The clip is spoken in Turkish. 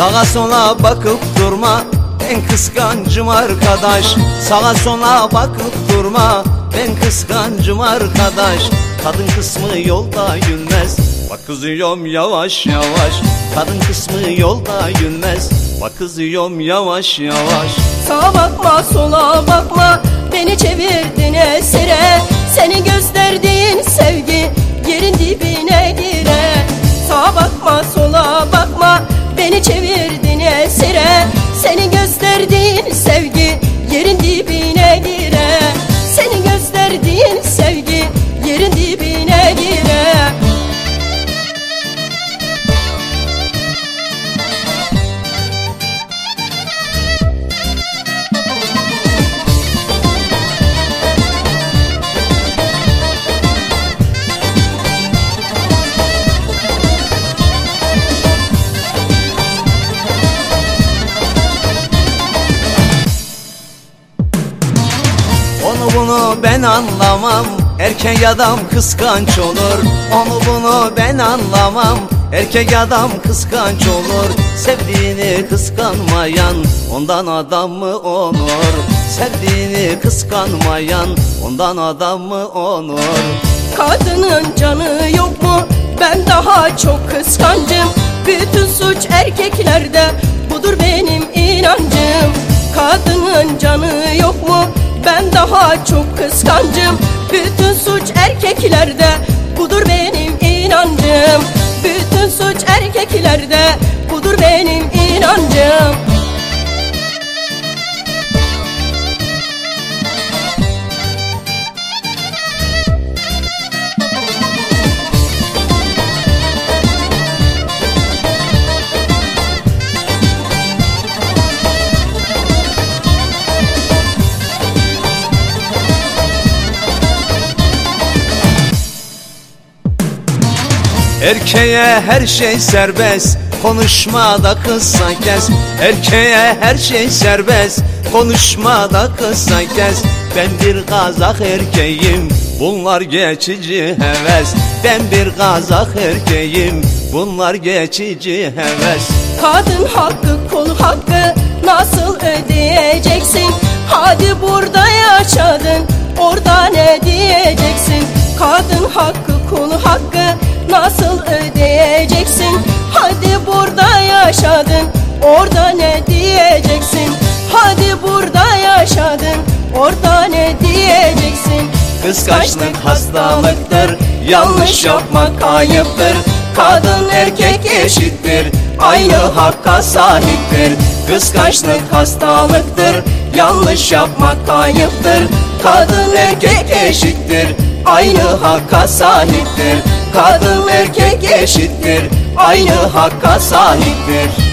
Sağa sola bakıp durma ben kıskancım arkadaş. Sağa sola bakıp durma ben kıskancım arkadaş. Kadın kısmı yolda yürümez Bak kızıyorum yavaş yavaş. Kadın kısmı yolda yürümez Bak kızıyorum yavaş yavaş. Sağa bakma sola bakma Beni çevirdin Onu bunu ben anlamam. Erkek adam kıskanç olur. Onu bunu ben anlamam. Erkek adam kıskanç olur. Sevdiğini kıskanmayan Ondan adam mı olur Sevdiğini kıskanmayan Ondan adam mı olur Kadının canı yok mu? Ben daha çok kıskancım. Bütün suç erkeklerde. Budur benim inancım. Kadının canı yok mu? Ben daha çok kıskancım. Bütün suç erkeklerde Budur benim inancım. Bütün suç erkeklerde Budur benim inancım Erkeğe her şey serbest Konuşmada kısa kes. Erkeğe her şey serbest Konuşmada kısa kes. Ben bir kazak erkeğim Bunlar geçici heves. Ben bir kazak erkeğim Bunlar geçici heves. Kadın hakkı kul hakkı nasıl ödeyeceksin? Hadi burada yaşadın nasıl ödeyeceksin? Hadi burada yaşadın orada ne diyeceksin? Hadi burada yaşadın orada ne diyeceksin? Kıskançlık hastalıktır Yanlış yapmak ayıptır Kadın erkek eşittir Aynı hakka sahiptir Kıskançlık hastalıktır Yanlış yapmak ayıptır Kadın erkek eşittir Aynı hakka sahiptir Kadın erkek eşittir Aynı hakka sahiptir